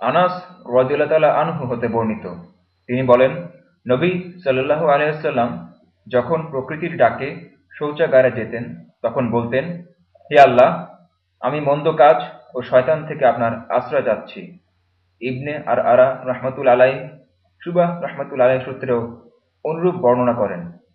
আনাস রদিল্লা আনহু হতে বর্ণিত। তিনি বলেন, নবী সাল্লাহ আলিয়াল্লাম যখন প্রকৃতির ডাকে শৌচাগারে যেতেন, তখন বলতেন, হে আল্লাহ, আমি মন্দ কাজ ও শয়তান থেকে আপনার আশ্রয় যাচ্ছি ইবনে আর আরা রহমতুল আলাই সুবাহ রহমতুল আলাই সূত্রেও অনুরূপ বর্ণনা করেন।